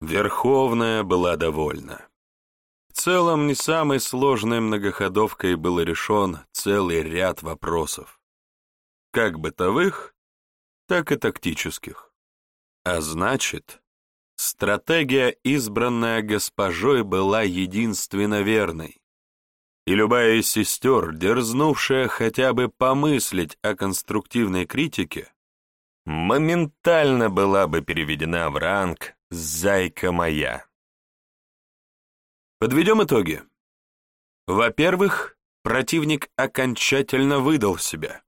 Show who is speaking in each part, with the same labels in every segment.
Speaker 1: Верховная была довольна. В целом, не самой сложной многоходовкой был решен целый ряд вопросов. Как бытовых, так и тактических. А значит, стратегия, избранная госпожой, была единственно верной. И любая из сестер, дерзнувшая хотя бы помыслить о конструктивной критике, моментально была бы переведена в ранг «Зайка моя». Подведем итоги. Во-первых, противник окончательно выдал себя.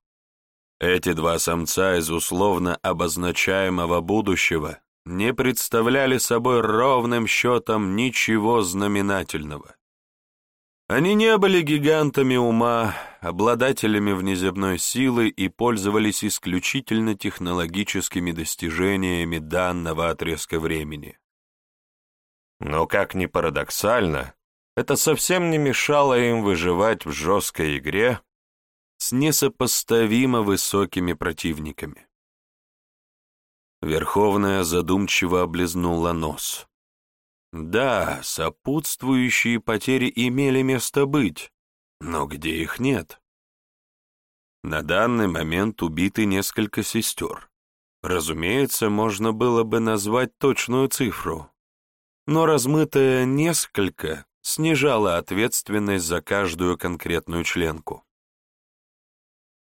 Speaker 1: Эти два самца из условно обозначаемого будущего не представляли собой ровным счетом ничего знаменательного. Они не были гигантами ума, обладателями внеземной силы и пользовались исключительно технологическими достижениями данного отрезка времени. Но, как ни парадоксально, это совсем не мешало им выживать в жесткой игре с несопоставимо высокими противниками. Верховная задумчиво облизнула нос. Да, сопутствующие потери имели место быть, но где их нет? На данный момент убиты несколько сестер. Разумеется, можно было бы назвать точную цифру, но размытое «несколько» снижало ответственность за каждую конкретную членку.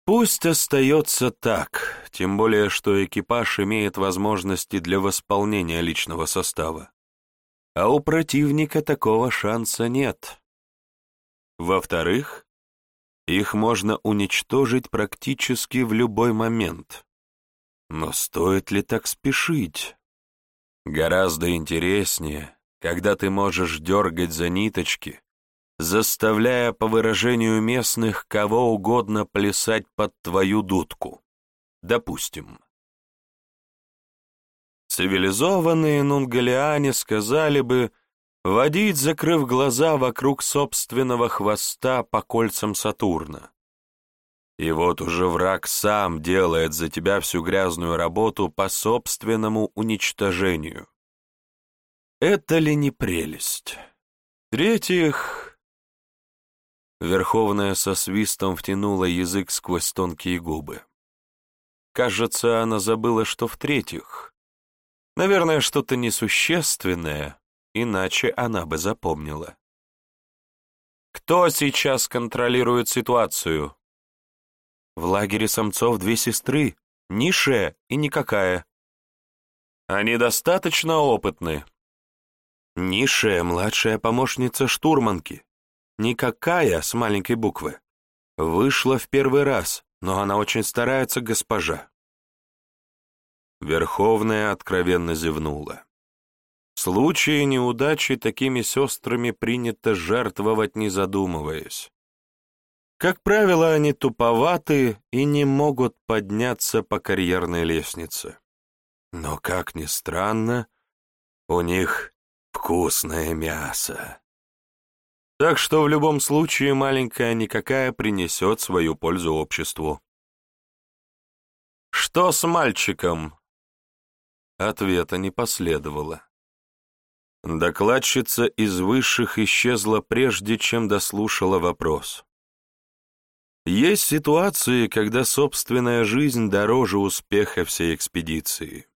Speaker 1: Пусть остается так, тем более, что экипаж имеет возможности для восполнения личного состава а у противника такого шанса нет. Во-вторых, их можно уничтожить практически в любой момент. Но стоит ли так спешить? Гораздо интереснее, когда ты можешь дергать за ниточки, заставляя, по выражению местных, кого угодно плясать под твою дудку. Допустим. Цивилизованные нунгалиане сказали бы водить, закрыв глаза вокруг собственного хвоста по кольцам Сатурна. И вот уже враг сам делает за тебя всю грязную работу по собственному уничтожению. Это ли не прелесть? В-третьих... Верховная со свистом втянула язык сквозь тонкие губы. Кажется, она забыла, что в-третьих. Наверное, что-то несущественное, иначе она бы запомнила. Кто сейчас контролирует ситуацию? В лагере самцов две сестры, низшая и никакая. Они достаточно опытны. Низшая младшая помощница штурманки, никакая с маленькой буквы. Вышла в первый раз, но она очень старается, госпожа. Верховная откровенно зевнула. Случае неудачи такими сестрами принято жертвовать, не задумываясь. Как правило, они туповаты и не могут подняться по карьерной лестнице. Но, как ни странно, у них вкусное мясо. Так что в любом случае маленькая никакая принесет свою пользу обществу. «Что с мальчиком?» Ответа не последовало. Докладчица из высших исчезла прежде, чем дослушала вопрос. Есть ситуации, когда собственная жизнь дороже успеха всей экспедиции.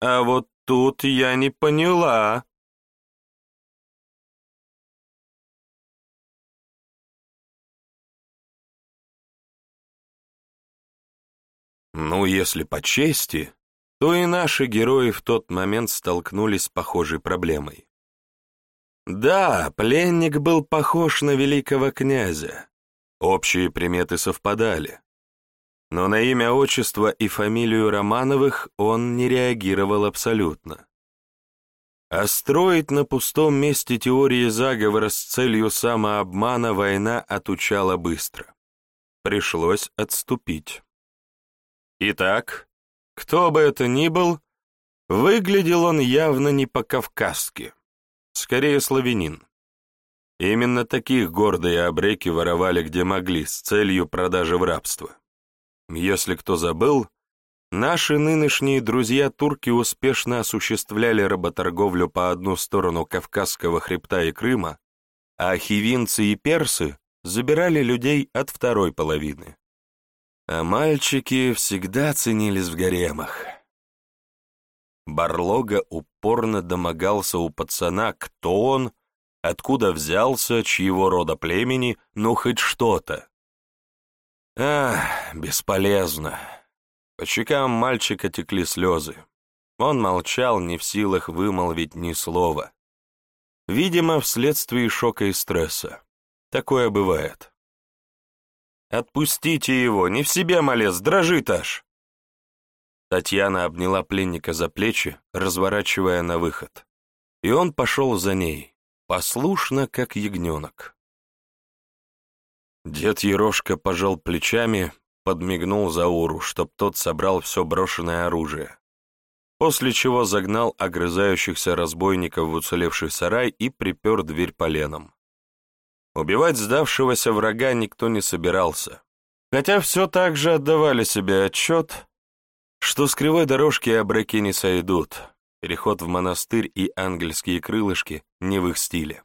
Speaker 1: А вот тут я не поняла. Ну, если по чести, то и наши герои в тот момент столкнулись с похожей проблемой. Да, пленник был похож на великого князя. Общие приметы совпадали. Но на имя, отчество и фамилию Романовых он не реагировал абсолютно. А строить на пустом месте теории заговора с целью самообмана война отучала быстро. Пришлось отступить. Итак, кто бы это ни был, выглядел он явно не по-кавказски, скорее славянин. Именно таких гордые обреки воровали где могли с целью продажи в рабство. Если кто забыл, Наши нынешние друзья-турки успешно осуществляли работорговлю по одну сторону Кавказского хребта и Крыма, а хивинцы и персы забирали людей от второй половины. А мальчики всегда ценились в гаремах. Барлога упорно домогался у пацана, кто он, откуда взялся, чьего рода племени, ну хоть что-то. Ах, бесполезно. По щекам мальчика текли слезы. Он молчал, не в силах вымолвить ни слова. Видимо, вследствие шока и стресса. Такое бывает. «Отпустите его, не в себе, малец, дрожит аж!» Татьяна обняла пленника за плечи, разворачивая на выход. И он пошел за ней, послушно, как ягненок. Дед Ерошка пожал плечами, подмигнул Зауру, чтоб тот собрал все брошенное оружие, после чего загнал огрызающихся разбойников в уцелевший сарай и припер дверь поленом. Убивать сдавшегося врага никто не собирался, хотя все так же отдавали себе отчет, что с кривой дорожки обраки не сойдут, переход в монастырь и ангельские крылышки не в их стиле.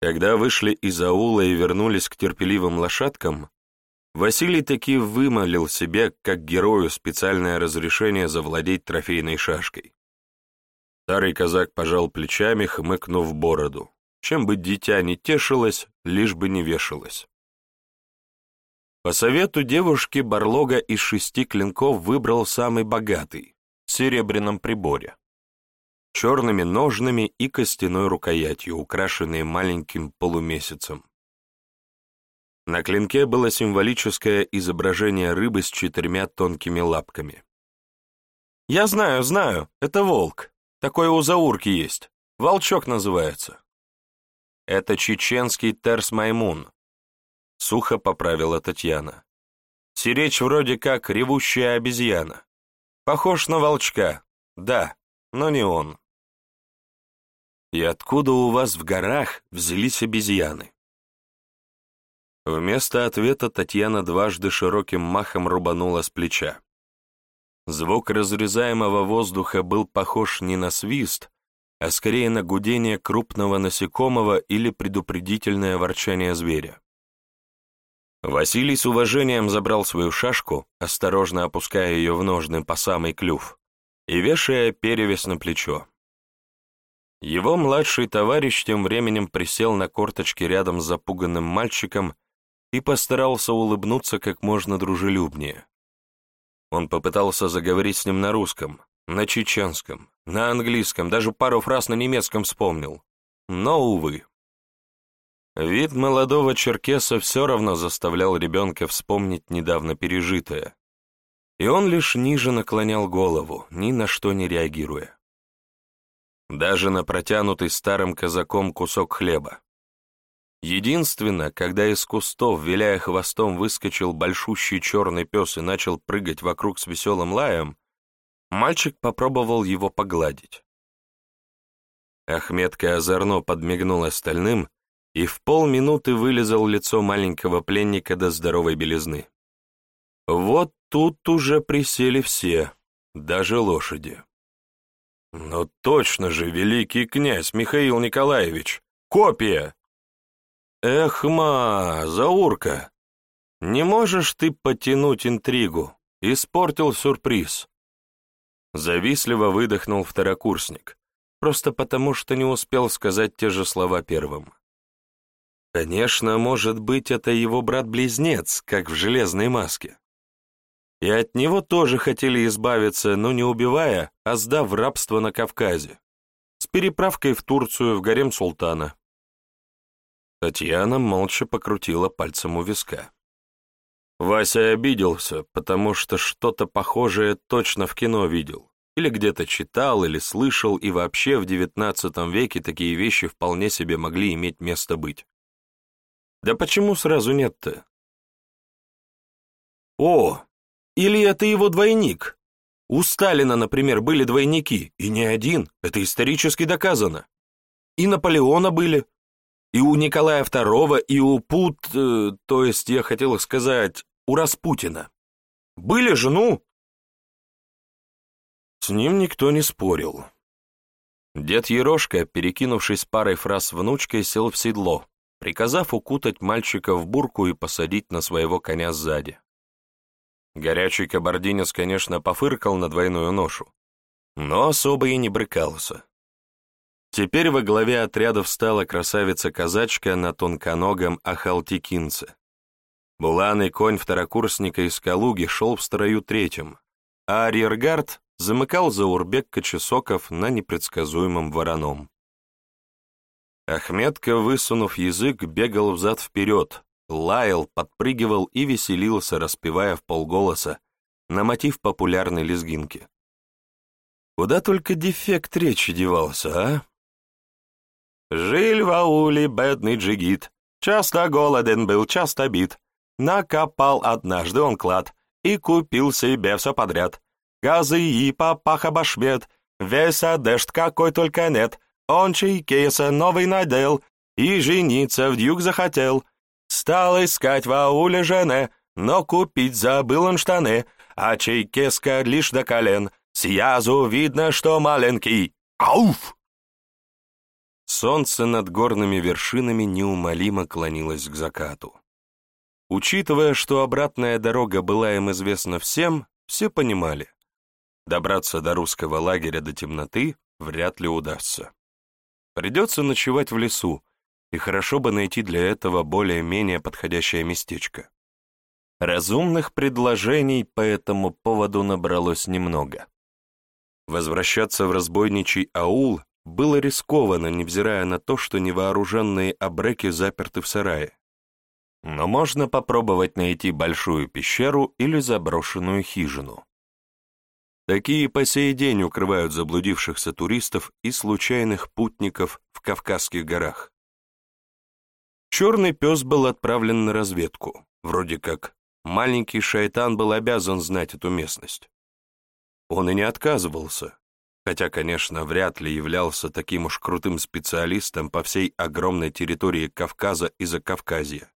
Speaker 1: Когда вышли из аула и вернулись к терпеливым лошадкам, Василий таки вымолил себе, как герою, специальное разрешение завладеть трофейной шашкой. Старый казак пожал плечами, хмыкнув бороду. Чем бы дитя не тешилось, лишь бы не вешалось. По совету девушки Барлога из шести клинков выбрал самый богатый, в серебряном приборе, черными ножными и костяной рукоятью, украшенной маленьким полумесяцем. На клинке было символическое изображение рыбы с четырьмя тонкими лапками. «Я знаю, знаю, это волк. Такое у заурки есть. Волчок называется». «Это чеченский терс-маймун», — сухо поправила Татьяна. «Сиречь вроде как ревущая обезьяна. Похож на волчка, да, но не он». «И откуда у вас в горах взялись обезьяны?» Вместо ответа Татьяна дважды широким махом рубанула с плеча. Звук разрезаемого воздуха был похож не на свист, а скорее на гудение крупного насекомого или предупредительное ворчание зверя. Василий с уважением забрал свою шашку, осторожно опуская ее в ножны по самый клюв, и вешая перевес на плечо. Его младший товарищ тем временем присел на корточки рядом с запуганным мальчиком и постарался улыбнуться как можно дружелюбнее. Он попытался заговорить с ним на русском, на чеченском, на английском, даже пару фраз на немецком вспомнил. Но, увы. Вид молодого черкеса все равно заставлял ребенка вспомнить недавно пережитое, и он лишь ниже наклонял голову, ни на что не реагируя. Даже на протянутый старым казаком кусок хлеба. Единственно, когда из кустов, виляя хвостом, выскочил большущий черный пес и начал прыгать вокруг с веселым лаем, мальчик попробовал его погладить. Ахметка озорно подмигнул остальным и в полминуты вылезал лицо маленького пленника до здоровой белизны. Вот тут уже присели все, даже лошади. «Ну точно же, великий князь Михаил Николаевич! Копия!» «Эхма, Заурка, не можешь ты потянуть интригу? Испортил сюрприз!» Завистливо выдохнул второкурсник, просто потому что не успел сказать те же слова первым. Конечно, может быть, это его брат-близнец, как в железной маске. И от него тоже хотели избавиться, но не убивая, а сдав рабство на Кавказе, с переправкой в Турцию в гарем султана. Татьяна молча покрутила пальцем у виска. Вася обиделся, потому что что-то похожее точно в кино видел. Или где-то читал, или слышал, и вообще в девятнадцатом веке такие вещи вполне себе могли иметь место быть. Да почему сразу нет-то? О, или это его двойник? У Сталина, например, были двойники, и не один, это исторически доказано. И Наполеона были, и у Николая II, и у Пут, э, то есть я хотел сказать, у Распутина. Были же, ну, С ним никто не спорил. Дед Ерошка, перекинувшись парой фраз внучкой, сел в седло, приказав укутать мальчика в бурку и посадить на своего коня сзади. Горячий кабардинец, конечно, пофыркал на двойную ношу, но особо и не брыкался. Теперь во главе отрядов стала красавица-казачка на тонконогом Ахалтикинце. Буланый конь второкурсника из Калуги шел в строю третьим, а арьергард замыкал Заурбек Кочесоков на непредсказуемом вороном. Ахметка, высунув язык, бегал взад-вперед, лаял, подпрыгивал и веселился, распевая в полголоса, на мотив популярной лезгинки. Куда только дефект речи девался, а? Жиль в ауле бедный джигит, часто голоден был, часто бит, накопал однажды он клад и купил себе все подряд. Газы и папаха башмет, весь одежд какой только нет, он чайкеса новый надел и жениться в дюк захотел. Стал искать в ауле жене, но купить забыл он штаны, а чайкеска лишь до колен, сязу видно, что маленький. Ауф! Солнце над горными вершинами неумолимо клонилось к закату. Учитывая, что обратная дорога была им известна всем, все понимали. Добраться до русского лагеря до темноты вряд ли удастся. Придется ночевать в лесу, и хорошо бы найти для этого более-менее подходящее местечко. Разумных предложений по этому поводу набралось немного. Возвращаться в разбойничий аул было рискованно, невзирая на то, что невооруженные абреки заперты в сарае. Но можно попробовать найти большую пещеру или заброшенную хижину. Такие по сей день укрывают заблудившихся туристов и случайных путников в Кавказских горах. Черный пес был отправлен на разведку. Вроде как маленький шайтан был обязан знать эту местность. Он и не отказывался, хотя, конечно, вряд ли являлся таким уж крутым специалистом по всей огромной территории Кавказа и Закавказья.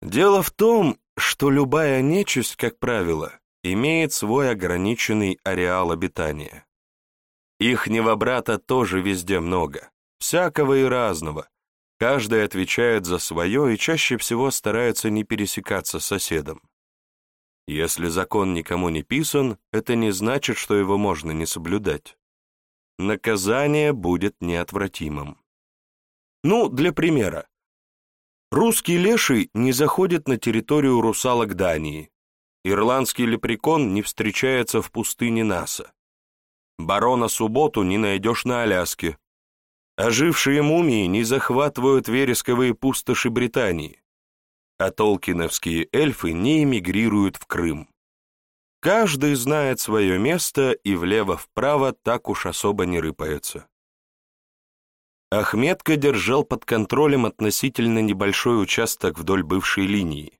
Speaker 1: Дело в том, что любая нечисть, как правило, имеет свой ограниченный ареал обитания. Их невобрата тоже везде много, всякого и разного. Каждый отвечает за свое и чаще всего старается не пересекаться с соседом. Если закон никому не писан, это не значит, что его можно не соблюдать. Наказание будет неотвратимым. Ну, для примера. Русский леший не заходит на территорию русалок Дании. Ирландский лепрекон не встречается в пустыне Наса. Барона Субботу не найдешь на Аляске. Ожившие мумии не захватывают вересковые пустоши Британии а толкиновские эльфы не эмигрируют в Крым. Каждый знает свое место и влево-вправо так уж особо не рыпается. Ахметка держал под контролем относительно небольшой участок вдоль бывшей линии.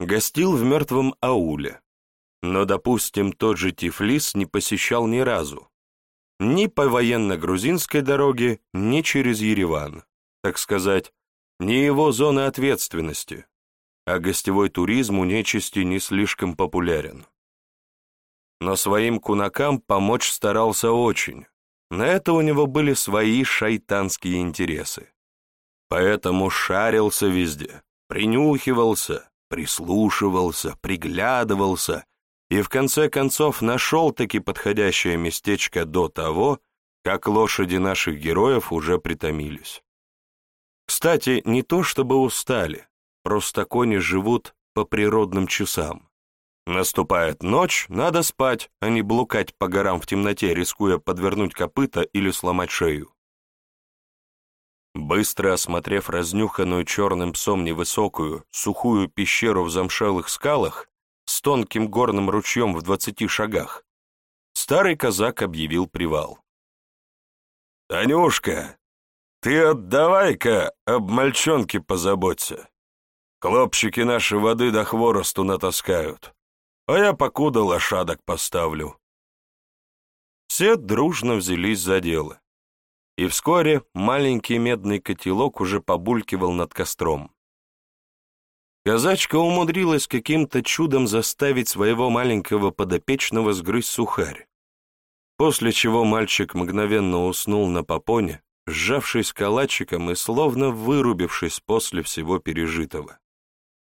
Speaker 1: Гостил в мертвом ауле. Но, допустим, тот же Тифлис не посещал ни разу. Ни по военно-грузинской дороге, ни через Ереван. Так сказать, не его зона ответственности а гостевой туризм у нечисти не слишком популярен. Но своим кунакам помочь старался очень. На это у него были свои шайтанские интересы. Поэтому шарился везде, принюхивался, прислушивался, приглядывался и в конце концов нашел-таки подходящее местечко до того, как лошади наших героев уже притомились. Кстати, не то чтобы устали, Просто кони живут по природным часам. Наступает ночь, надо спать, а не блукать по горам в темноте, рискуя подвернуть копыта или сломать шею. Быстро осмотрев разнюханную черным псом невысокую, сухую пещеру в замшелых скалах с тонким горным ручьем в двадцати шагах, старый казак объявил привал. «Танюшка, ты отдавай-ка об мальчонке позаботься. Хлопчики наши воды до хворосту натаскают, а я покуда лошадок поставлю. Все дружно взялись за дело. И вскоре маленький медный котелок уже побулькивал над костром. казачка умудрилась каким-то чудом заставить своего маленького подопечного сгрызть сухарь, после чего мальчик мгновенно уснул на попоне, сжавшись калачиком и словно вырубившись после всего пережитого.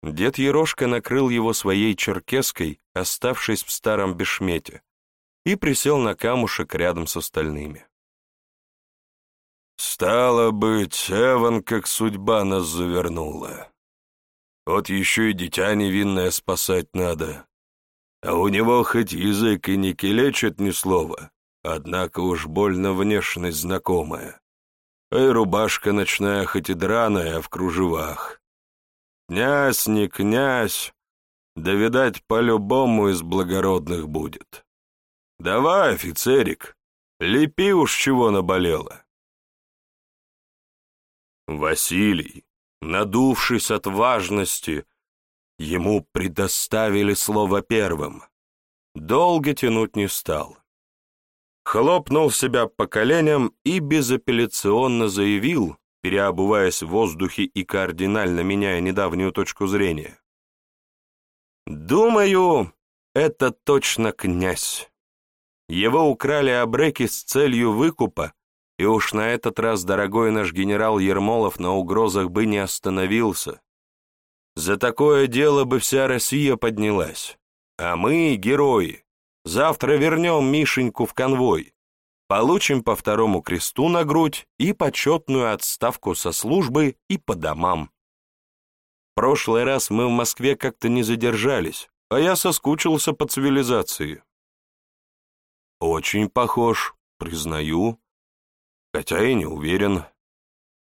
Speaker 1: Дед Ерошка накрыл его своей черкеской, оставшись в старом бешмете, и присел на камушек рядом с остальными. «Стало быть, Эван, как судьба нас завернула. Вот еще и дитя невинное спасать надо. А у него хоть язык и не килечит ни слова, однако уж больно внешность знакомая. А и рубашка ночная хоть и драная, а в кружевах. Князь не князь, да, видать, по-любому из благородных будет. Давай, офицерик, лепи уж чего наболело. Василий, надувшись от важности, ему предоставили слово первым. Долго тянуть не стал. Хлопнул себя по коленям и безапелляционно заявил, переобуваясь в воздухе и кардинально меняя недавнюю точку зрения. «Думаю, это точно князь. Его украли обреки с целью выкупа, и уж на этот раз дорогой наш генерал Ермолов на угрозах бы не остановился. За такое дело бы вся Россия поднялась. А мы, герои, завтра вернем Мишеньку в конвой, получим по второму кресту на грудь и почетную отставку со службы и по домам. Прошлый раз мы в Москве как-то не задержались, а я соскучился по цивилизации. Очень похож, признаю, хотя и не уверен.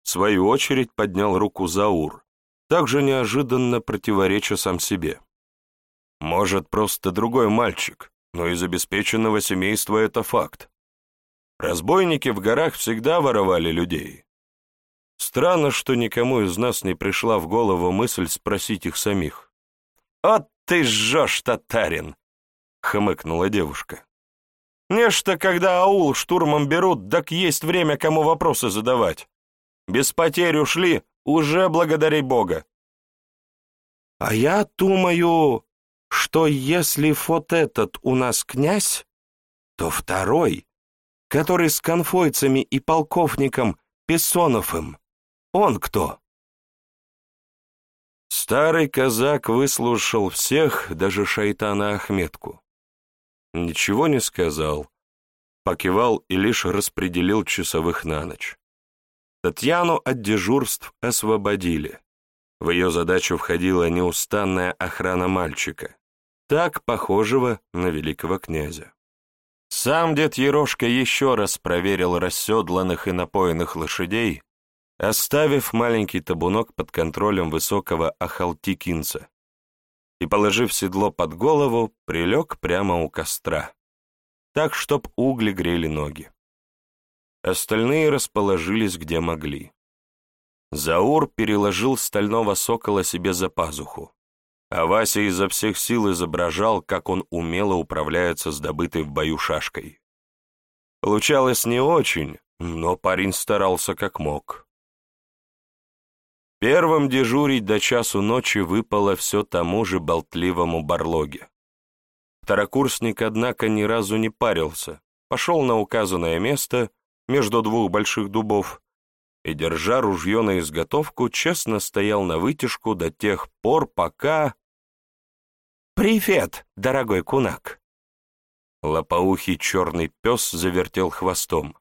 Speaker 1: В свою очередь поднял руку Заур, также неожиданно противореча сам себе. Может, просто другой мальчик, но из обеспеченного семейства это факт. Разбойники в горах всегда воровали людей. Странно, что никому из нас не пришла в голову мысль спросить их самих. «От ты жжешь, татарин!» — хмыкнула девушка. Нечто, когда аул штурмом берут, так есть время, кому вопросы задавать. Без потерь ушли, уже благодари Бога. А я думаю, что если вот этот у нас князь, то второй, который с конфойцами и полковником Песоновым, он кто? Старый казак выслушал всех, даже шайтана Ахметку. Ничего не сказал, покивал и лишь распределил часовых на ночь. Татьяну от дежурств освободили. В ее задачу входила неустанная охрана мальчика, так похожего на великого князя. Сам дед Ерошка еще раз проверил расседланных и напоенных лошадей, оставив маленький табунок под контролем высокого ахалтикинца, и, положив седло под голову, прилег прямо у костра, так, чтоб угли грели ноги. Остальные расположились где могли. Заур переложил стального сокола себе за пазуху, а Вася изо всех сил изображал, как он умело управляется с добытой в бою шашкой. Получалось не очень, но парень старался как мог. Первым дежурить до часу ночи выпало все тому же болтливому барлоге. Второкурсник, однако, ни разу не парился, пошел на указанное место между двух больших дубов и, держа ружье на изготовку, честно стоял на вытяжку до тех пор, пока... «Привет, дорогой кунак!» Лопоухий черный пес завертел хвостом.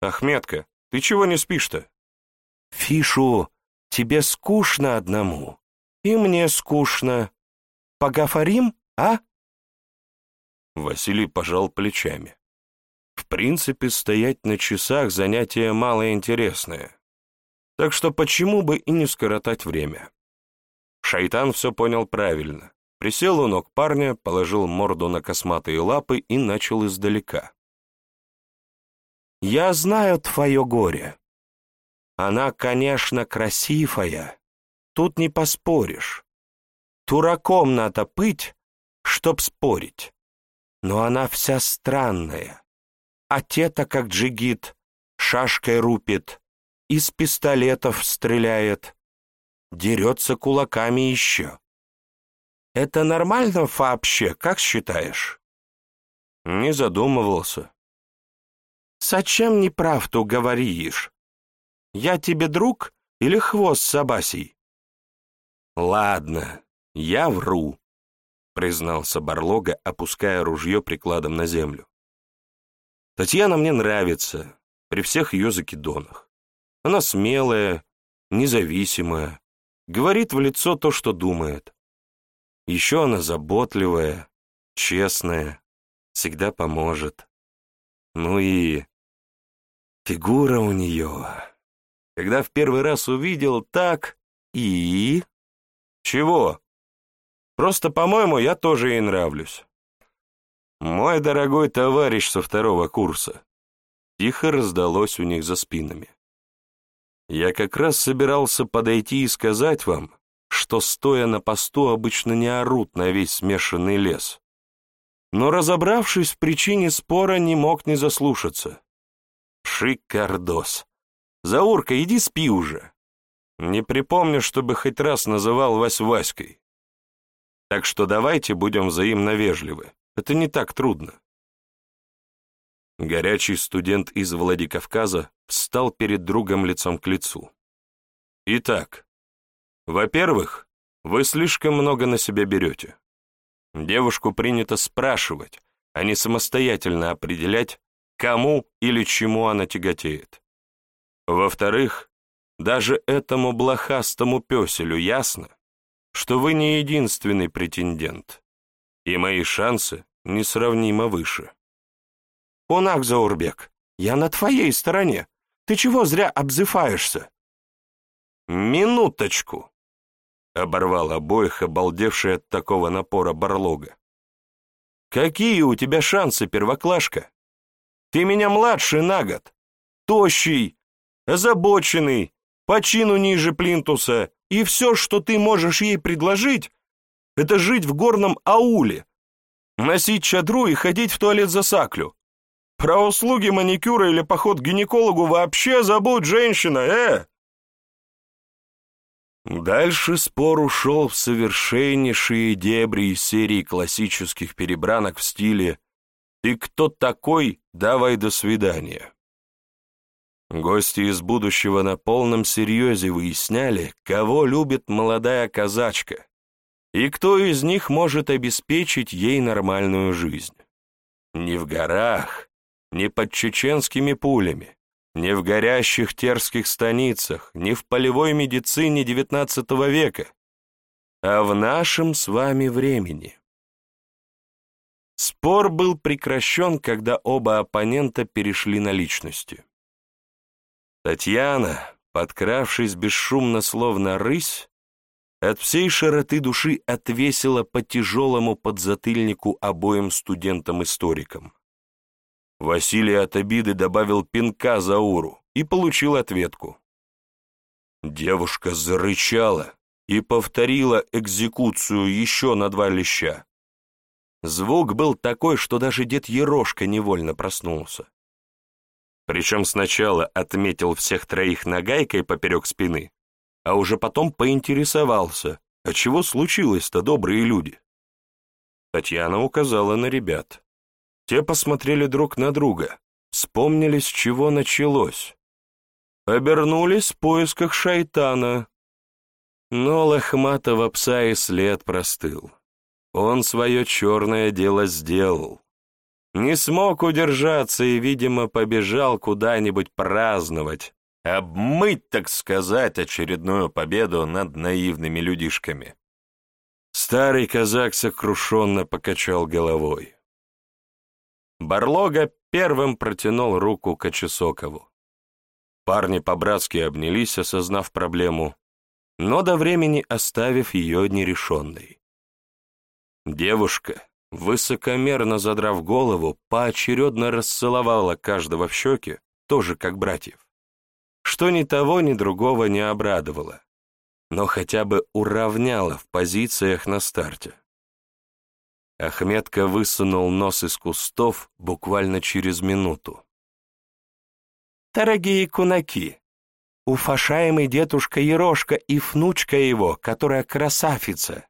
Speaker 1: «Ахметка, ты чего не спишь-то?» «Фишу, Тебе скучно одному, и мне скучно. Погафарим, а?» Василий пожал плечами. В принципе, стоять на часах занятие малоинтересное. Так что почему бы и не скоротать время? Шайтан все понял правильно. Присел у ног парня, положил морду на косматые лапы и начал издалека. «Я знаю твое горе. Она, конечно, красивая, тут не поспоришь. Тураком надо быть, чтоб спорить. Но она вся странная. А те-то, как джигит, шашкой рупит, из пистолетов стреляет. дерется кулаками еще. Это нормально вообще, как считаешь? Не задумывался. Зачем неправду говоришь? Я тебе друг или хвост собасий? Ладно, я вру, признался Барлога, опуская ружье прикладом на землю. Татьяна мне нравится, при всех ее закидонах. Она смелая, независимая, говорит в лицо то, что думает. Еще она заботливая, честная, всегда поможет. Ну и фигура у нее. Когда в первый раз увидел, так и... Чего? Просто, по-моему, я тоже ей нравлюсь. Мой дорогой товарищ со второго курса. Тихо раздалось у них за спинами. Я как раз собирался подойти и сказать вам, что, стоя на посту, обычно не орут на весь смешанный лес. Но, разобравшись в причине спора, не мог не заслушаться. Шикардос. Заурка, иди спи уже. Не припомню, чтобы хоть раз называл вас Васькой. Так что давайте будем взаимно вежливы. Это не так трудно. Горячий студент из Владикавказа встал перед другом лицом к лицу. Итак, во-первых, вы слишком много на себя берете. Девушку принято спрашивать, а не самостоятельно определять, кому или чему она тяготеет. Во-вторых, даже этому блохастому песелю ясно, что вы не единственный претендент, и мои шансы несравнимо выше. «Кунак, Заурбек, я на твоей стороне. Ты чего зря обзываешься?» «Минуточку!» — оборвал обоих, обалдевший от такого напора Барлога. «Какие у тебя шансы, первоклашка? Ты меня младше на год, тощий, озабоченный, по чину ниже плинтуса, и все, что ты можешь ей предложить, это жить в горном ауле, носить чадру и ходить в туалет за саклю. Про услуги маникюра или поход к гинекологу вообще забудь, женщина, э!» Дальше спор ушел в совершеннейшие дебри из серии классических перебранок в стиле «Ты кто такой? Давай до свидания». Гости из будущего на полном серьезе выясняли, кого любит молодая казачка и кто из них может обеспечить ей нормальную жизнь. Не в горах, не под чеченскими пулями, не в горящих терских станицах, не в полевой медицине XIX века, а в нашем с вами времени. Спор был прекращен, когда оба оппонента перешли на личности. Татьяна, подкравшись бесшумно, словно рысь, от всей широты души отвесила по тяжелому подзатыльнику обоим студентам-историкам. Василий от обиды добавил пинка Зауру и получил ответку. Девушка зарычала и повторила экзекуцию еще на два леща. Звук был такой, что даже дед Ерошка невольно проснулся. Причем сначала отметил всех троих нагайкой поперек спины, а уже потом поинтересовался, а чего случилось-то, добрые люди? Татьяна указала на ребят. Те посмотрели друг на друга, вспомнили, с чего началось. Обернулись в поисках шайтана. Но лохматого пса и след простыл. Он свое черное дело сделал. Не смог удержаться и, видимо, побежал куда-нибудь праздновать, обмыть, так сказать, очередную победу над наивными людишками. Старый казак сокрушенно покачал головой. Барлога первым протянул руку Кочесокову. Парни по-братски обнялись, осознав проблему, но до времени оставив ее нерешенной. Девушка, высокомерно задрав голову, поочередно расцеловала каждого в щеки, тоже как братьев, что ни того, ни другого не обрадовало, но хотя бы уравняла в позициях на старте. Ахметка высунул нос из кустов буквально через минуту. «Дорогие кунаки, уфашаемый дедушка Ерошка и внучка его, которая красавица.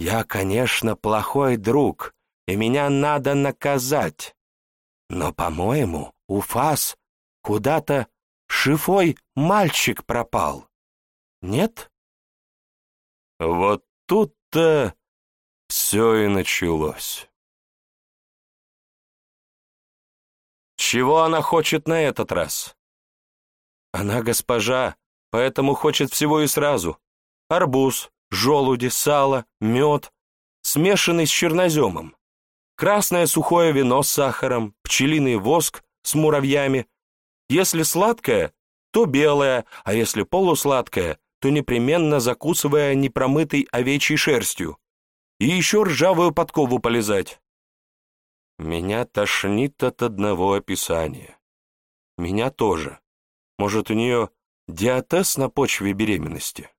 Speaker 1: Я, конечно, плохой друг, и меня надо наказать. Но, по-моему, у Фас куда-то шифой мальчик пропал. Нет? Вот тут-то все и началось. Чего она хочет на этот раз? Она госпожа, поэтому хочет всего и сразу. Арбуз, желуди, сало, мед, смешанный с черноземом. Красное сухое вино с сахаром, пчелиный воск с муравьями. Если сладкое, то белое, а если полусладкое, то непременно закусывая непромытой овечьей шерстью. И еще ржавую подкову полезать. Меня тошнит от одного описания. Меня тоже. Может, у нее диатез на почве беременности?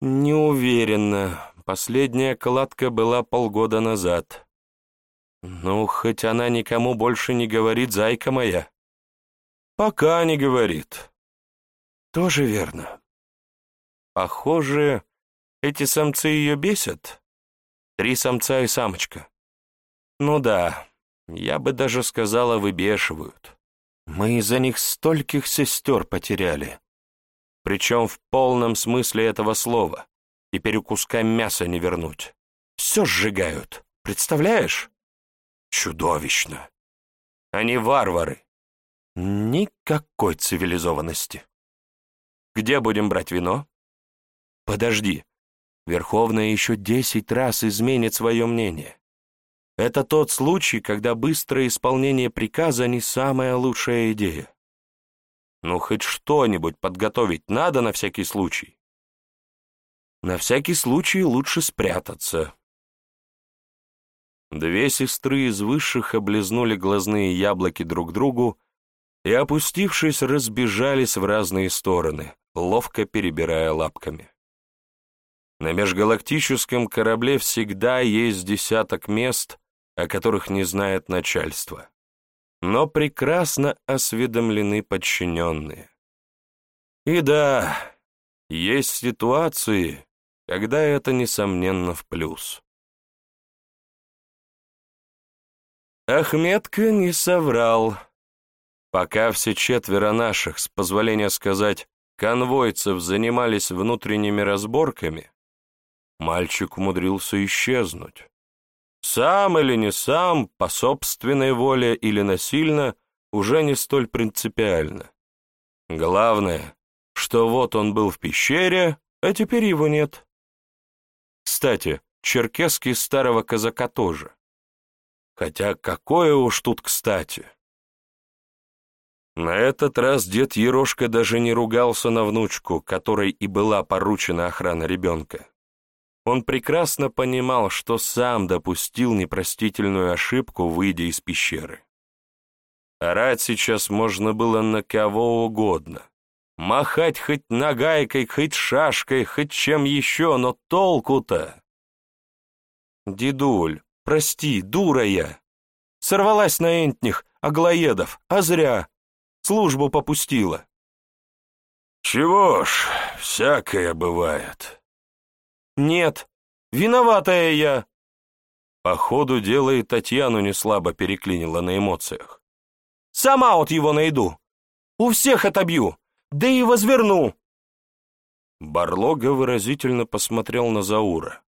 Speaker 1: Не уверена. Последняя кладка была полгода назад. Ну, хоть она никому больше не говорит, зайка моя. Пока не говорит. Тоже верно. Похоже, эти самцы ее бесят. Три самца и самочка. Ну да, я бы даже сказала, выбешивают. Мы из-за них стольких сестер потеряли. Причем в полном смысле этого слова. Теперь у куска мяса не вернуть. Все сжигают, представляешь? Чудовищно. Они варвары. Никакой цивилизованности. Где будем брать вино? Подожди. Верховная еще десять раз изменит свое мнение. Это тот случай, когда быстрое исполнение приказа не самая лучшая идея. Ну, хоть что-нибудь подготовить надо на всякий случай. На всякий случай лучше спрятаться. Две сестры из высших облизнули глазные яблоки друг другу и, опустившись, разбежались в разные стороны, ловко перебирая лапками. На межгалактическом корабле всегда есть десяток мест, о которых не знает начальство, но прекрасно осведомлены подчиненные. И да, есть ситуации, когда это, несомненно, в плюс. Ахметка не соврал. Пока все четверо наших, с позволения сказать, конвойцев занимались внутренними разборками, мальчик умудрился исчезнуть. Сам или не сам, по собственной воле или насильно, уже не столь принципиально. Главное, что вот он был в пещере, а теперь его нет. Кстати, черкесский старого казака тоже. Хотя какое уж тут кстати. На этот раз дед Ерошка даже не ругался на внучку, которой и была поручена охрана ребенка. Он прекрасно понимал, что сам допустил непростительную ошибку, выйдя из пещеры. Орать сейчас можно было на кого угодно. Махать хоть нагайкой, хоть шашкой, хоть чем еще, но толку-то... «Дедуль, Прости, дура я. Сорвалась на энтних, аглоедов, а зря. Службу попустила.
Speaker 2: Чего ж, всякое бывает.
Speaker 1: Нет, виноватая я. По ходу дела и Татьяну неслабо переклинила на эмоциях. Сама вот его найду. У всех отобью, да и возверну. Барлога выразительно посмотрел на Заура.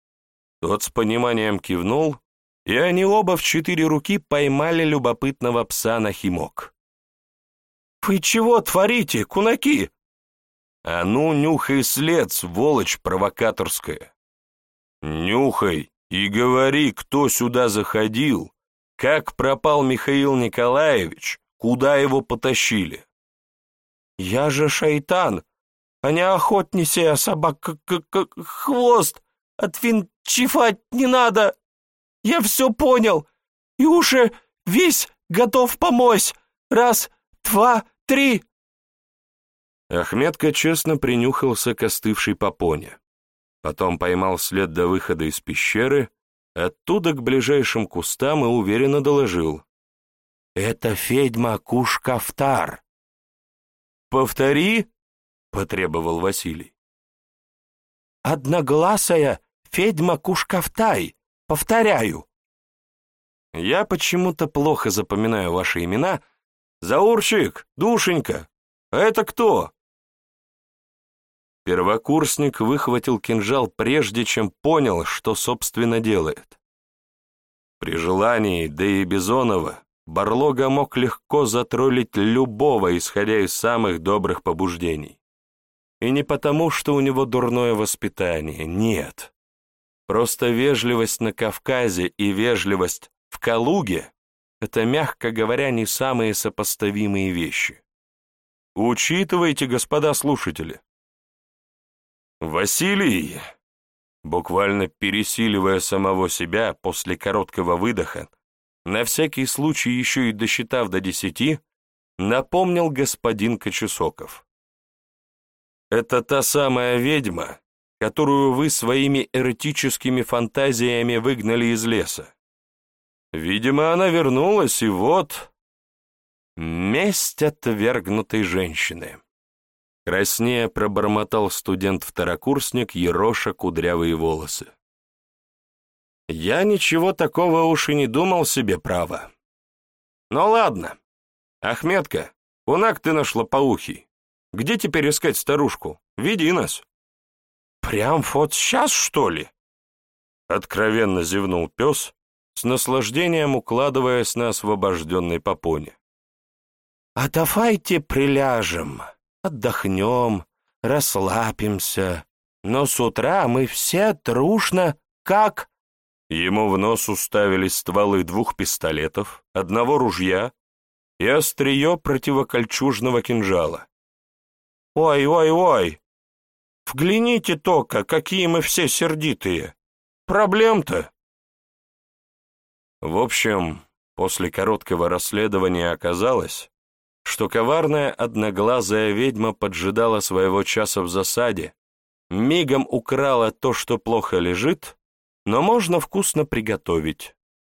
Speaker 1: Тот с пониманием кивнул и они оба в четыре руки поймали любопытного пса на химок. «Вы чего творите, кунаки?» «А ну, нюхай след, сволочь провокаторская!» «Нюхай и говори, кто сюда заходил, как пропал Михаил Николаевич, куда его потащили?» «Я же шайтан, а не охотнися, собака, хвост, отвинчивать не надо!» Я все понял, и уже весь готов помочь. Раз, два, три!»
Speaker 2: Ахметка честно принюхался к остывшей попоне. Потом поймал след до выхода из пещеры, оттуда к ближайшим кустам и уверенно доложил.
Speaker 1: «Это Федьма Кушкафтар».
Speaker 2: повтори», — потребовал Василий.
Speaker 1: «Одногласая Федьма Кушкавтай, повторяю».
Speaker 2: «Я почему-то плохо запоминаю ваши имена. Заурчик, душенька, а это кто?» Первокурсник выхватил кинжал, прежде чем понял, что, собственно, делает. При желании, да и Бизонова, Барлога мог легко затроллить любого, исходя из самых добрых побуждений. И не потому, что у него дурное воспитание, нет. Просто вежливость на Кавказе и вежливость в Калуге — это, мягко говоря, не самые сопоставимые вещи. Учитывайте, господа слушатели. Василий, буквально пересиливая самого себя после короткого выдоха, на всякий случай еще и досчитав до десяти, напомнил господин Кочесоков. «Это та самая ведьма, которую вы своими эротическими фантазиями выгнали из леса. Видимо, она вернулась, и вот...» «Месть отвергнутой женщины». Краснее пробормотал студент-второкурсник, ероша кудрявые волосы. Я ничего такого уж и не думал себе, право. Ну ладно. Ахметка, кунак ты нашла поухий. Где теперь искать старушку? Веди нас. Прям вот сейчас, что ли? Откровенно зевнул пес, с наслаждением укладываясь на освобожденной попоне. «А приляжем, отдохнем, расслабимся, но с утра мы все трушно, как...» Ему в нос уставились стволы двух пистолетов, одного ружья и острие противокольчужного кинжала. «Ой, ой, ой! Вгляните только, какие мы все сердитые! Проблем-то!» В общем, после короткого расследования оказалось, что коварная одноглазая ведьма поджидала своего часа в засаде, мигом украла то, что плохо лежит, но можно вкусно приготовить,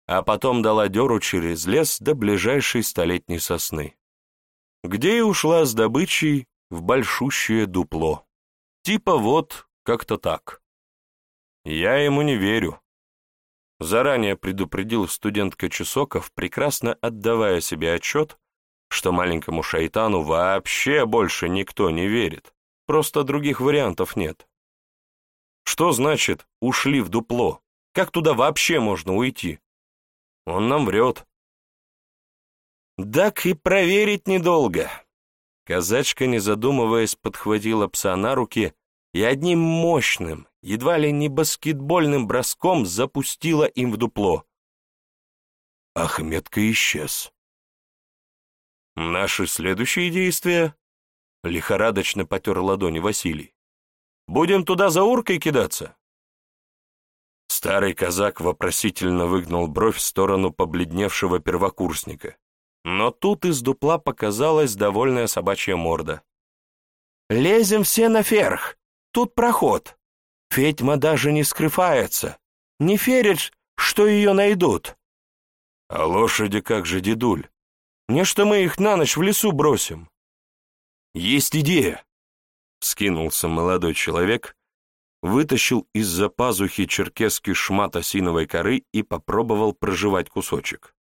Speaker 2: а потом дала дёру через лес до ближайшей столетней сосны, где и ушла с добычей в большущее дупло. Типа вот как-то так. Я ему не верю. Заранее предупредил студентка Чесоков, прекрасно отдавая себе отчет, что маленькому шайтану вообще больше никто не верит, просто других вариантов нет. Что значит «ушли в дупло»? Как туда вообще можно уйти? Он нам врет. Так и проверить недолго. Казачка, не задумываясь, подхватила пса на руки и одним мощным, едва ли не баскетбольным броском запустила им в дупло. Ахметка исчез. Наши следующие действия? Лихорадочно потер ладони Василий. Будем туда за уркой кидаться?» Старый казак вопросительно выгнал бровь в сторону побледневшего первокурсника. Но тут из дупла показалась довольная собачья морда. «Лезем все наверх! Тут проход! Федьма даже не скрывается! Не веришь, что ее найдут!» «А лошади как же, дедуль? Не что мы их на ночь в лесу бросим!» «Есть идея!» Скинулся молодой человек, вытащил из-за пазухи черкесский шмат осиновой коры и попробовал проживать кусочек.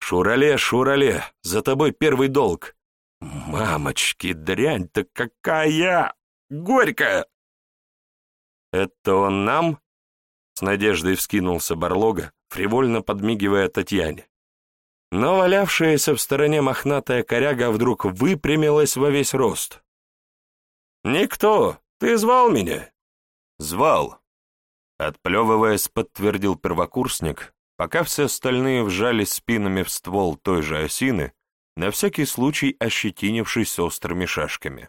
Speaker 2: «Шурале, Шурале, за тобой первый долг!» «Мамочки, дрянь-то какая! Горькая!» «Это он нам?» С надеждой вскинулся Барлога, фривольно подмигивая Татьяне. Но валявшаяся в стороне мохнатая коряга вдруг выпрямилась во весь рост. «Никто! Ты звал меня?» «Звал!» Отплевываясь, подтвердил первокурсник, пока все остальные вжались спинами в ствол той же осины, на всякий случай ощетинившись острыми шашками.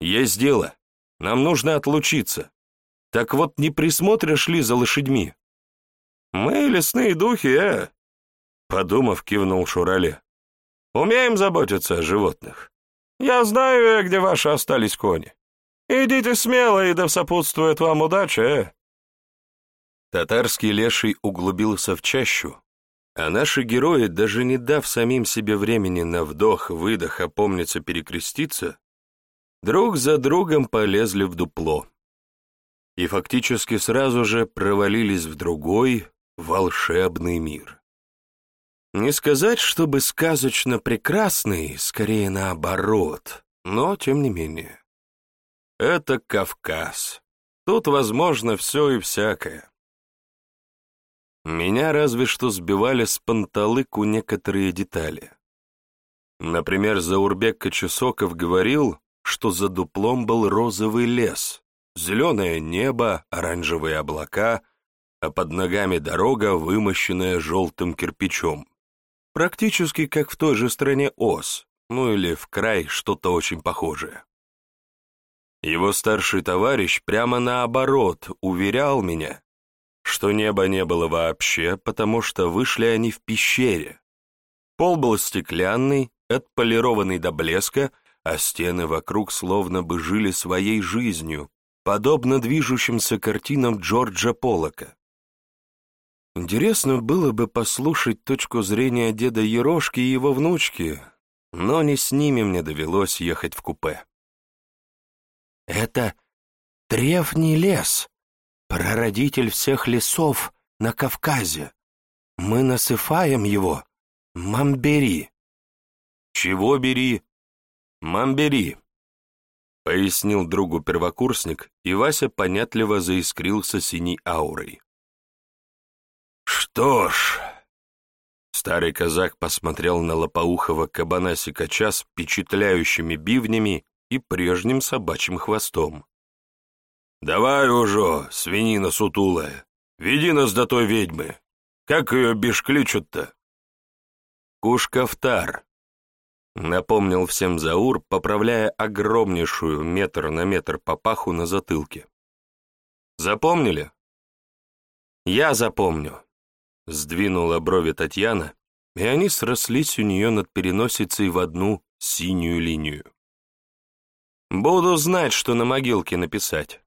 Speaker 2: «Есть дело. Нам нужно отлучиться. Так вот, не присмотришь ли за лошадьми?» «Мы лесные духи, э?» Подумав, кивнул Шурале. «Умеем заботиться о животных. Я знаю, где ваши остались кони. Идите смело, и да сопутствует вам удача, э!» Татарский леший углубился в чащу,
Speaker 1: А наши герои, даже не дав самим себе времени на вдох, выдох, опомниться, перекреститься, друг за другом полезли в дупло. И фактически сразу же провалились в другой, волшебный мир. Не сказать, чтобы сказочно прекрасный, скорее наоборот, но тем не менее. Это Кавказ. Тут возможно все и всякое. Меня разве что сбивали с панталыку некоторые детали. Например, Заурбек Кочесоков говорил, что за дуплом был розовый лес, зеленое небо, оранжевые облака, а под ногами дорога, вымощенная желтым кирпичом. Практически как в той же стране Ос, ну или в край что-то очень похожее. Его старший товарищ прямо наоборот уверял меня, что неба не было вообще, потому что вышли они в пещере. Пол был стеклянный, отполированный до блеска, а стены вокруг словно бы жили своей жизнью, подобно движущимся картинам Джорджа Поллока. Интересно было бы послушать точку зрения деда Ерошки и его внучки, но не с ними мне довелось ехать в купе. «Это древний лес, прародитель всех лесов на Кавказе. Мы насыпаем его мамбери». «Чего бери?» «Мамбери», — пояснил другу первокурсник, и Вася понятливо заискрился синей аурой. «Что ж...» Старый казак посмотрел на лопоухого кабана-сикача с впечатляющими бивнями и прежним собачьим хвостом. «Давай уже, свинина сутулая, веди нас до той ведьмы. Как ее бешкличут-то?» «Кушкафтар», — напомнил всем Заур, поправляя огромнейшую метр на метр папаху на затылке. «Запомнили?» «Я запомню», — сдвинула брови Татьяна, и они срослись у нее над переносицей в одну синюю линию. Буду знать, что на могилке написать.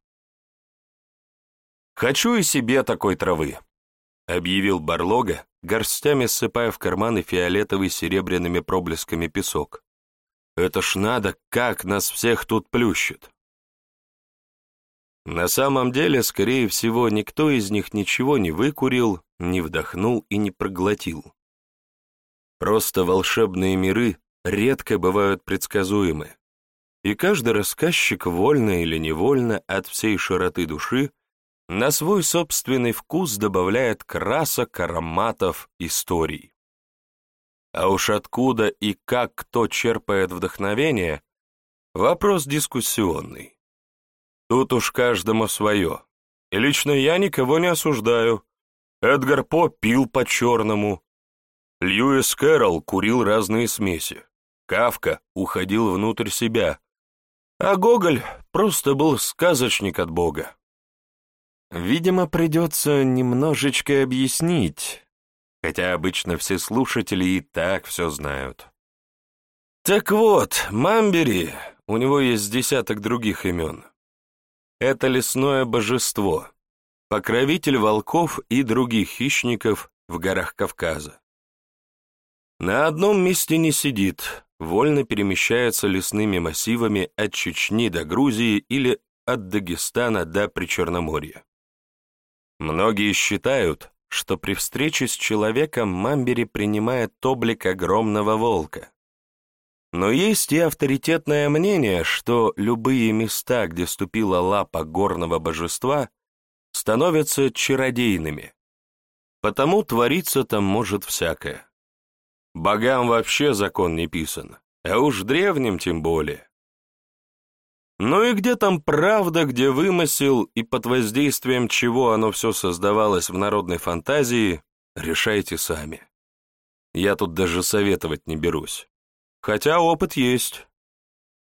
Speaker 1: «Хочу и себе такой травы», — объявил Барлога, горстями ссыпая в карманы фиолетовый серебряными проблесками песок. «Это ж надо, как нас всех тут плющит!» На самом деле, скорее всего, никто из них ничего не выкурил, не вдохнул и не проглотил. Просто волшебные миры редко бывают предсказуемы и каждый рассказчик, вольно или невольно, от всей широты души, на свой собственный вкус добавляет красок, ароматов, историй. А уж откуда и как кто черпает вдохновение – вопрос дискуссионный. Тут уж каждому свое. И лично я никого не осуждаю. Эдгар По пил по-черному. Льюис Кэрролл курил разные смеси. Кавка уходил внутрь себя, а Гоголь просто был сказочник от Бога. Видимо, придется немножечко объяснить, хотя обычно все слушатели и так все знают. Так вот, Мамбери, у него есть десяток других имен. Это лесное божество, покровитель волков и других хищников в горах Кавказа. На одном месте не сидит, вольно перемещается лесными массивами от Чечни до Грузии или от Дагестана до Причерноморья. Многие считают, что при встрече с человеком Мамбери принимает облик огромного волка. Но есть и авторитетное мнение, что любые места, где ступила лапа горного божества, становятся чародейными. Потому твориться там может всякое. Богам вообще закон не писан, а уж древним тем более. Ну и где там правда, где вымысел и под воздействием чего оно все создавалось в народной фантазии, решайте сами. Я тут даже советовать не берусь. Хотя опыт есть.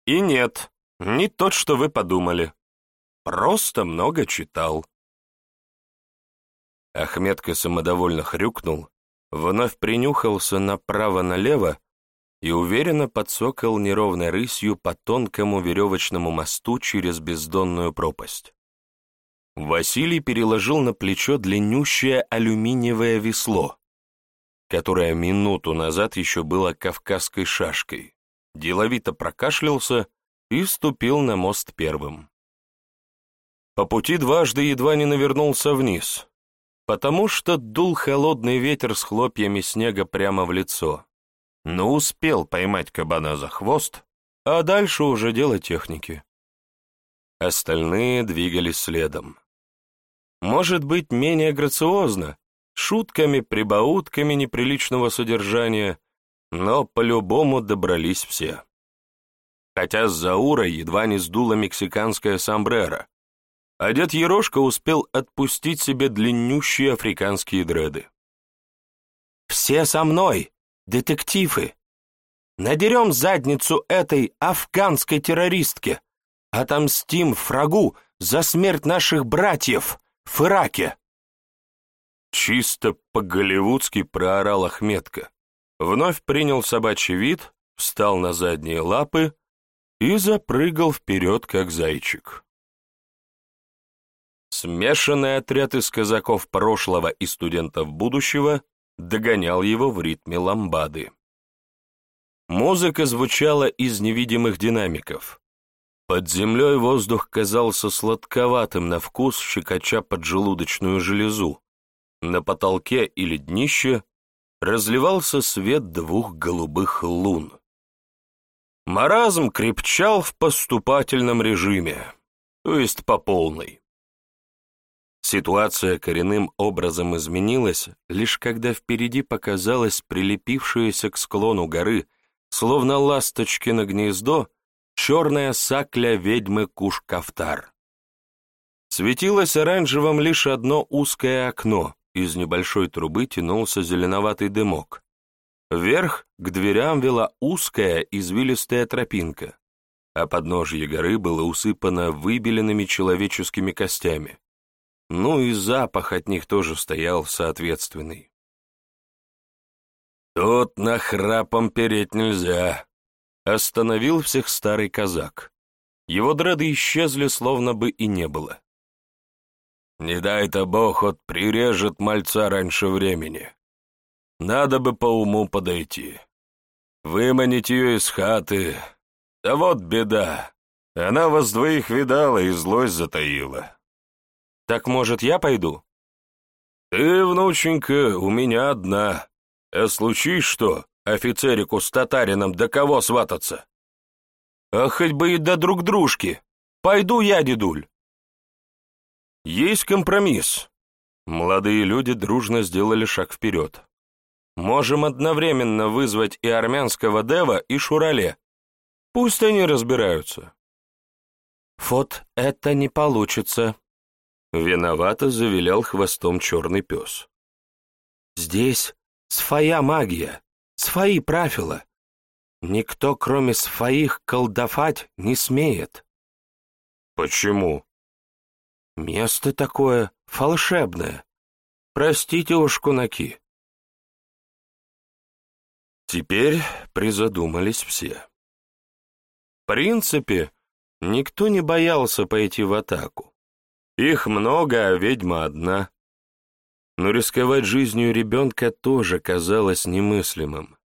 Speaker 1: И нет, не тот, что вы подумали. Просто много читал. Ахметка самодовольно хрюкнул, вновь принюхался направо-налево и уверенно подсокал неровной рысью по тонкому веревочному мосту через бездонную пропасть. Василий переложил на плечо длиннющее алюминиевое весло.
Speaker 2: которая минуту назад еще была кавказской шашкой, деловито прокашлялся и ступил на мост первым. По пути дважды едва не навернулся вниз, потому что дул холодный ветер с хлопьями снега прямо в лицо, но успел поймать кабана за хвост, а дальше уже дело техники. Остальные двигались следом. Может быть, менее грациозно, шутками, прибаутками неприличного содержания, но по-любому добрались все. Хотя с Заура едва не сдуло мексиканское сомбреро, а дед Ерошка успел отпустить себе длиннющие африканские дреды. «Все со мной, детективы! Надерем задницу этой афганской террористке, отомстим фрагу за смерть наших братьев в Ираке!» Чисто по-голливудски проорал Ахметка. Вновь принял собачий вид, встал на задние лапы и запрыгал вперед, как зайчик. Смешанный отряд из казаков прошлого и студентов будущего догонял его в ритме ламбады. Музыка звучала из невидимых динамиков. Под землей воздух казался сладковатым на вкус, щекоча поджелудочную железу, на потолке или днище разливался свет двух голубых лун. Маразм крепчал в поступательном режиме, то есть по полной. Ситуация коренным образом изменилась, лишь когда впереди показалась прилепившаяся к склону горы, словно ласточки на гнездо, черная сакля ведьмы Куш-Кафтар. Светилось оранжевым лишь одно узкое окно, из небольшой трубы тянулся зеленоватый дымок. Вверх к дверям вела узкая извилистая тропинка, а подножье горы было усыпано выбеленными человеческими костями. Ну и запах от них тоже стоял соответственный. «Тут нахрапом переть нельзя», — остановил всех старый казак. Его дреды исчезли, словно бы и не было. Не дай-то бог, от прирежет мальца раньше времени. Надо бы по уму подойти. Выманить ее из хаты. Да вот беда. Она вас двоих видала и злость затаила. Так, может, я пойду? Ты, внученька, у меня одна. А случись что, офицерику с татарином до кого свататься? А хоть бы и до друг дружки. Пойду я, дедуль. Есть компромисс. Молодые люди дружно сделали шаг вперед. Можем одновременно вызвать и армянского дева, и шурале. Пусть они разбираются. Вот это не получится. Виновато завилял хвостом черный пес. Здесь своя магия, свои правила. Никто, кроме своих, колдовать не смеет. Почему? Место такое волшебное. Простите уж, кунаки. Теперь призадумались все. В принципе, никто не боялся пойти в атаку. Их много, а ведьма одна. Но рисковать жизнью ребенка тоже казалось немыслимым.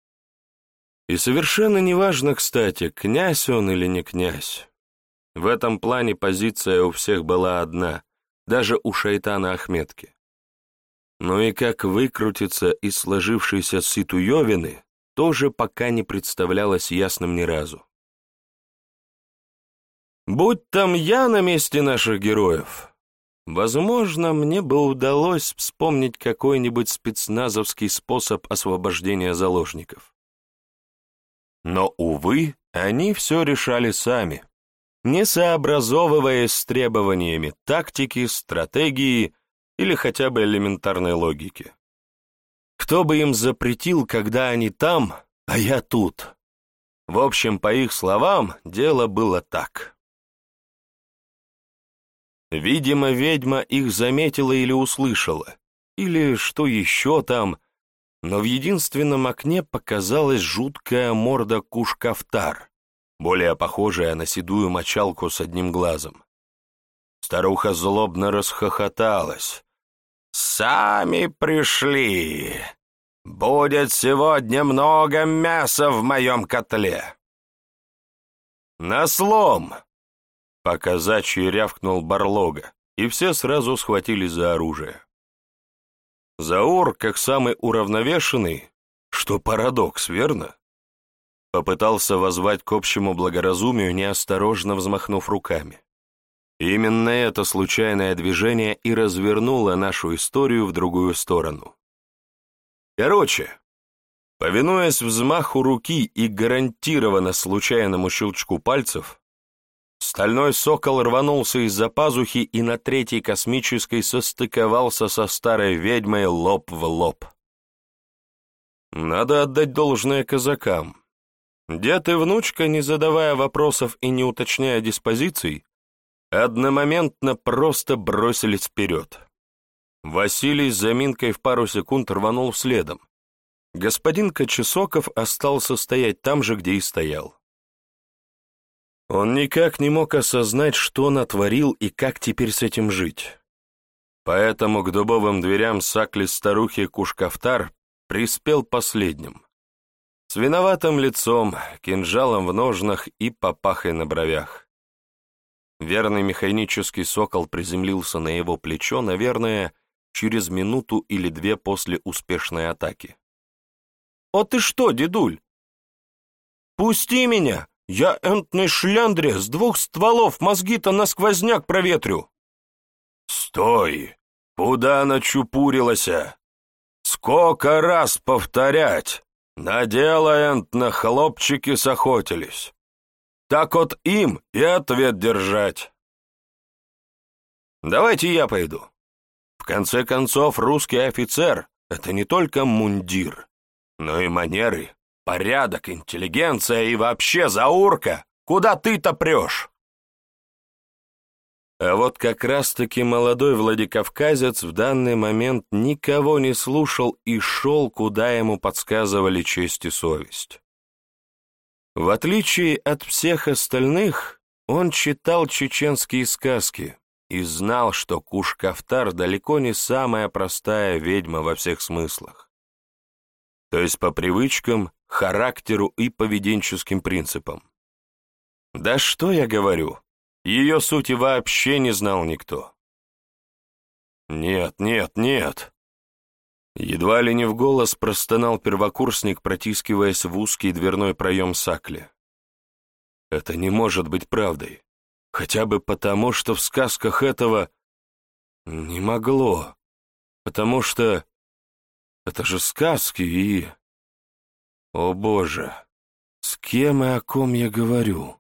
Speaker 2: И совершенно неважно, кстати, князь он или не князь. В этом плане позиция у всех была одна, даже у шайтана Ахметки. Но и как выкрутиться из сложившейся ситуевины, тоже пока не представлялось ясным ни разу. Будь там я на месте наших героев, возможно, мне бы удалось вспомнить какой-нибудь спецназовский способ освобождения заложников. Но, увы, они все решали сами, не сообразовываясь с требованиями тактики, стратегии или хотя бы элементарной логики. Кто бы им запретил, когда они там, а я тут? В общем, по их словам, дело было так. Видимо, ведьма их заметила или услышала, или что еще там, но в единственном окне показалась жуткая морда кушкафтар, более похожая на седую мочалку с одним глазом. Старуха злобно расхохоталась. «Сами пришли!
Speaker 1: Будет сегодня много мяса в моем котле!» «На слом!» — показачий рявкнул Барлога, и все сразу схватились за оружие. Заур, как самый уравновешенный, что парадокс, верно? Попытался возвать к общему благоразумию, неосторожно взмахнув руками. Именно это случайное движение и развернуло нашу историю в другую сторону. Короче, повинуясь взмаху руки и гарантированно случайному щелчку пальцев, стальной сокол рванулся из-за пазухи и на третьей космической состыковался со старой ведьмой лоб в лоб. Надо отдать должное казакам. Дед и внучка, не задавая вопросов и не уточняя диспозиций, одномоментно просто бросились вперед. Василий с заминкой в пару секунд рванул следом. Господин Кочесоков остался стоять там же, где и стоял. Он никак не мог осознать, что натворил и как теперь с этим жить. Поэтому к дубовым дверям сакли старухи Кушкафтар приспел последним. С виноватым лицом, кинжалом в ножнах и попахой на бровях. Верный механический сокол приземлился на его плечо, наверное, через минуту или две после успешной атаки. «О ты что, дедуль? Пусти меня! Я энтный шляндре с двух стволов мозги-то на сквозняк проветрю!» «Стой! Куда начупурилася? Сколько раз повторять? Надела энтно хлопчики сохотились!» Так вот им и ответ держать. Давайте я пойду. В конце концов, русский офицер — это не только мундир, но и манеры, порядок, интеллигенция и вообще заурка. Куда ты-то прешь? А вот как раз-таки молодой Владикавказец в данный момент никого не слушал и шел, куда ему подсказывали честь и совесть. В отличие от всех остальных, он читал чеченские сказки и знал, что Куш-Кафтар далеко не самая простая ведьма во всех смыслах. То есть по привычкам, характеру и поведенческим принципам. Да что я говорю, ее сути вообще не знал никто. Нет, нет, нет. Едва ли не в голос простонал первокурсник, протискиваясь в узкий дверной проем сакли. Это не может быть правдой. Хотя бы потому, что в сказках этого не могло. Потому что это же сказки и... О боже, с кем и о ком я говорю?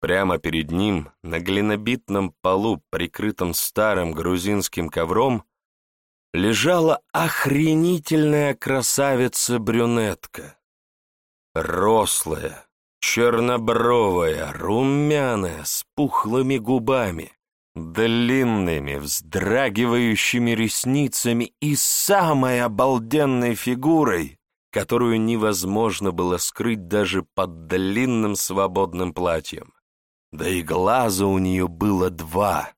Speaker 1: Прямо перед ним, на глинобитном полу, прикрытом старым грузинским ковром, лежала охренительная красавица-брюнетка. Рослая, чернобровая, румяная, с пухлыми губами, длинными, вздрагивающими ресницами и самой обалденной фигурой, которую невозможно было скрыть даже под длинным свободным платьем. Да и глаза у нее было два,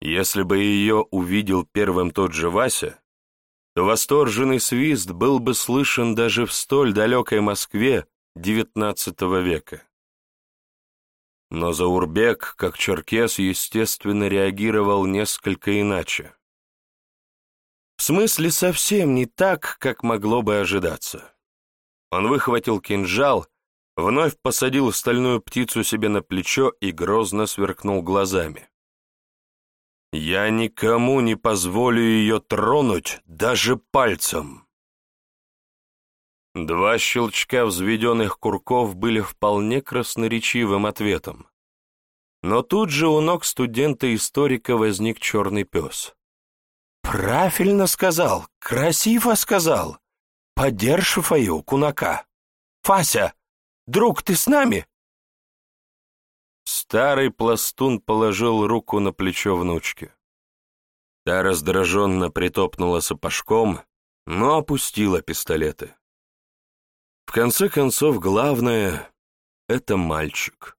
Speaker 1: если бы ее увидел первым тот же Вася, то восторженный свист был бы слышен даже в столь далекой Москве XIX века. Но Заурбек, как черкес, естественно, реагировал несколько иначе. В смысле, совсем не так, как могло бы ожидаться. Он выхватил кинжал, вновь посадил стальную птицу себе на плечо и грозно сверкнул глазами. Я никому не позволю ее тронуть даже пальцем. Два щелчка взведенных курков были вполне красноречивым ответом. Но тут же у ног студента-историка возник черный пес. «Правильно сказал, красиво сказал. Подержь Фаю, кунака. Фася, друг, ты с нами?» Старый пластун положил руку на плечо внучки. Та раздраженно притопнула сапожком, но опустила пистолеты. В конце концов, главное — это мальчик.